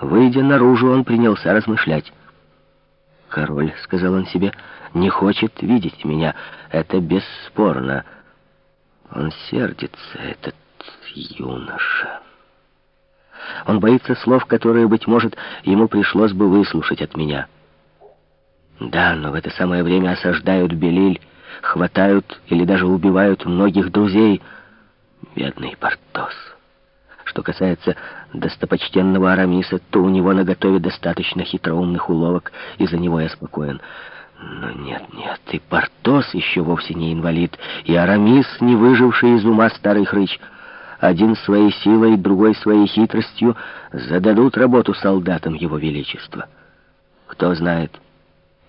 Выйдя наружу, он принялся размышлять. «Король», — сказал он себе, — «не хочет видеть меня. Это бесспорно. Он сердится, этот юноша. Он боится слов, которые, быть может, ему пришлось бы выслушать от меня. Да, но в это самое время осаждают Белиль, хватают или даже убивают многих друзей. Бедный Портос. Что касается достопочтенного Арамиса, то у него наготове достаточно хитроумных уловок, и за него я спокоен. Но нет, нет, и Портос еще вовсе не инвалид, и Арамис, не выживший из ума старый хрыч, один своей силой, другой своей хитростью зададут работу солдатам его величества. Кто знает,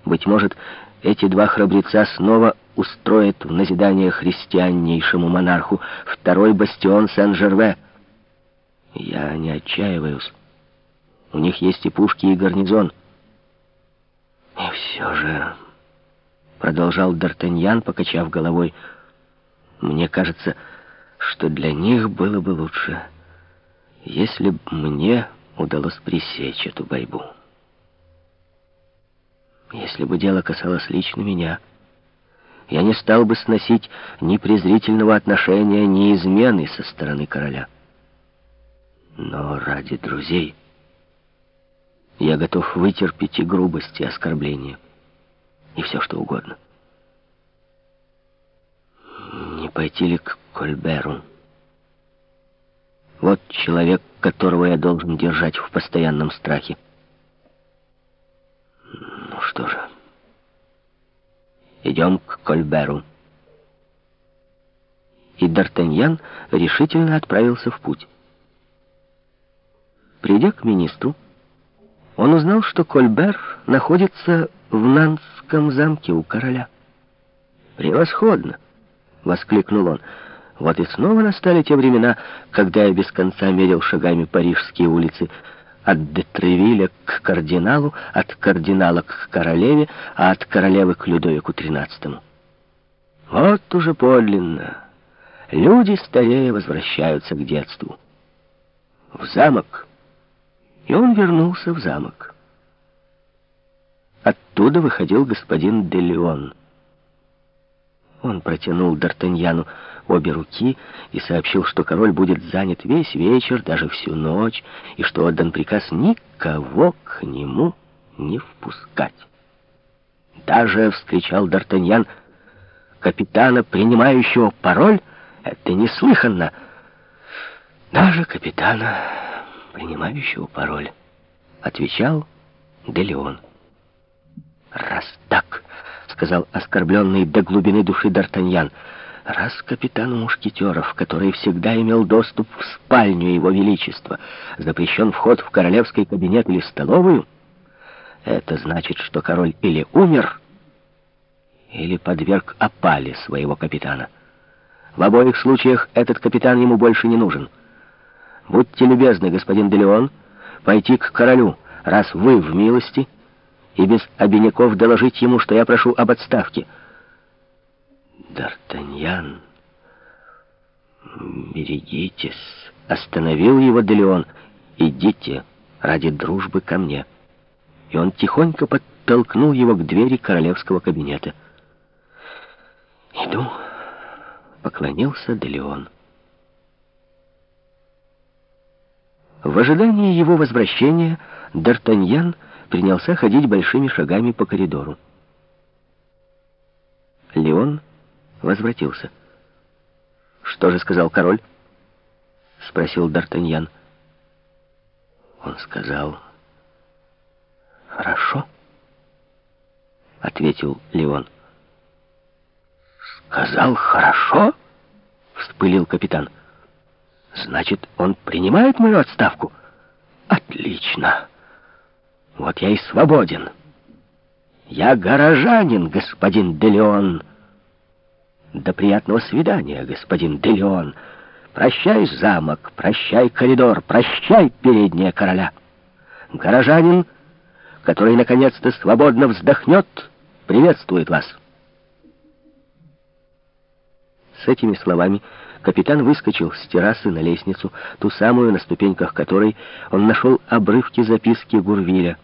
быть может, эти два храбреца снова устроят в назидание христианнейшему монарху второй бастион Сен-Жерве. Я не отчаиваюсь. У них есть и пушки, и гарнизон. И все же, продолжал Д'Артаньян, покачав головой, мне кажется, что для них было бы лучше, если бы мне удалось пресечь эту борьбу. Если бы дело касалось лично меня, я не стал бы сносить ни презрительного отношения, ни измены со стороны короля. Но ради друзей я готов вытерпеть и грубости, и оскорбления, и все что угодно. Не пойти ли к Кольберу? Вот человек, которого я должен держать в постоянном страхе. Ну что же, идем к Кольберу. И Д'Артаньян решительно отправился в путь. Придя к министру, он узнал, что Кольбер находится в Нанском замке у короля. «Превосходно!» — воскликнул он. «Вот и снова настали те времена, когда я без конца мерил шагами парижские улицы, от Детревиля к кардиналу, от кардинала к королеве, а от королевы к Людовику XIII. Вот уже подлинно. Люди старее возвращаются к детству. В замок и он вернулся в замок. Оттуда выходил господин Делеон. Он протянул Д'Артаньяну обе руки и сообщил, что король будет занят весь вечер, даже всю ночь, и что отдан приказ никого к нему не впускать. Даже, — вскричал Д'Артаньян, — капитана, принимающего пароль, это неслыханно. Даже капитана принимающего пароль, отвечал Делеон. «Раз так», — сказал оскорбленный до глубины души Д'Артаньян, «раз капитану мушкетеров, который всегда имел доступ в спальню его величества, запрещен вход в королевский кабинет или столовую, это значит, что король или умер, или подверг опале своего капитана. В обоих случаях этот капитан ему больше не нужен». Будьте любезны, господин Делеон, пойти к королю, раз вы в милости, и без обиняков доложить ему, что я прошу об отставке. Д'Артаньян, берегитесь, остановил его Делеон. Идите ради дружбы ко мне. И он тихонько подтолкнул его к двери королевского кабинета. «Иду», — поклонился Делеон. В ожидании его возвращения Д'Артаньян принялся ходить большими шагами по коридору. Леон возвратился. «Что же сказал король?» — спросил Д'Артаньян. Он сказал «Хорошо», — ответил Леон. «Сказал хорошо?» — вспылил капитан. Значит, он принимает мою отставку? Отлично. Вот я и свободен. Я горожанин, господин Делеон. До приятного свидания, господин Делеон. Прощай, замок, прощай, коридор, прощай, передняя короля. Горожанин, который наконец-то свободно вздохнет, приветствует вас. С этими словами Капитан выскочил с террасы на лестницу, ту самую, на ступеньках которой он нашел обрывки записки Гурвиля.